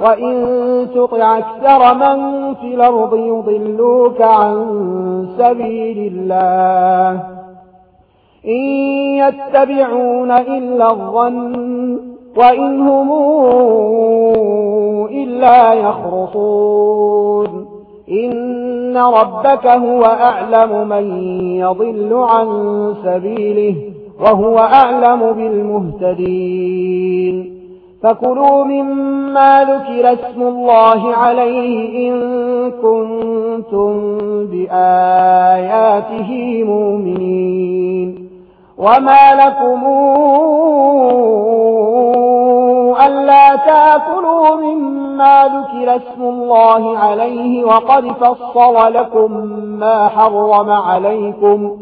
وإن تطع أكثر من في الأرض يضلوك عن سبيل الله إن يتبعون إلا الظن وإن هم إلا يخرطون إن ربك هو أعلم من يضل عن سبيله وهو أعلم بالمهتدين فكلوا مما ذكر اسم الله عليه إن كنتم بآياته مؤمنين وما لكم ألا تاكلوا مما ذكر اسم الله عليه وقد فصل لكم ما حرم عليكم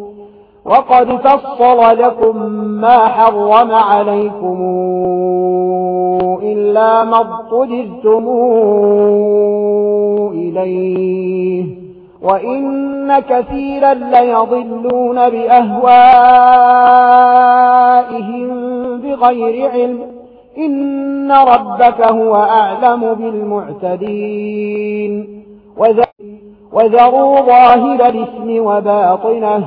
وقد فصل لكم ما حرم عليكم إلا ما اضطررتموا إليه وإن كثيرا ليضلون بأهوائهم بغير علم إن ربك هو أعلم بالمعتدين وذروا ظاهر الاسم وباطنه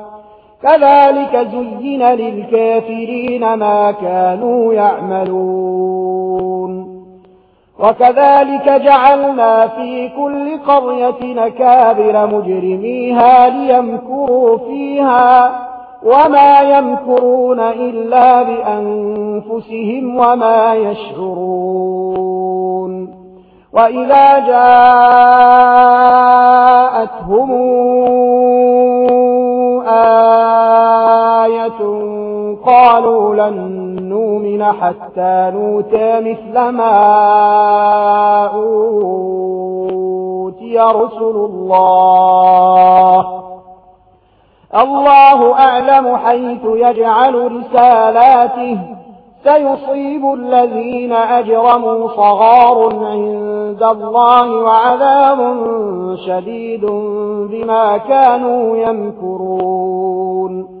كذلك زين للكافرين ما كانوا يعملون. وكذلك جعلنا في كل قرية نكابر مجرميها ليمكروا فيها وما يمكرون إلا بأنفسهم وما يشعرون. وإذا جاءتهم قالوا لن نؤمن حتى نوتى مثل ما أوتي رسل الله. الله أعلم حيث يجعل رسالاته. سيصيب الذين أجرموا صغار عند الله وعذاب شديد بما كانوا يمكرون.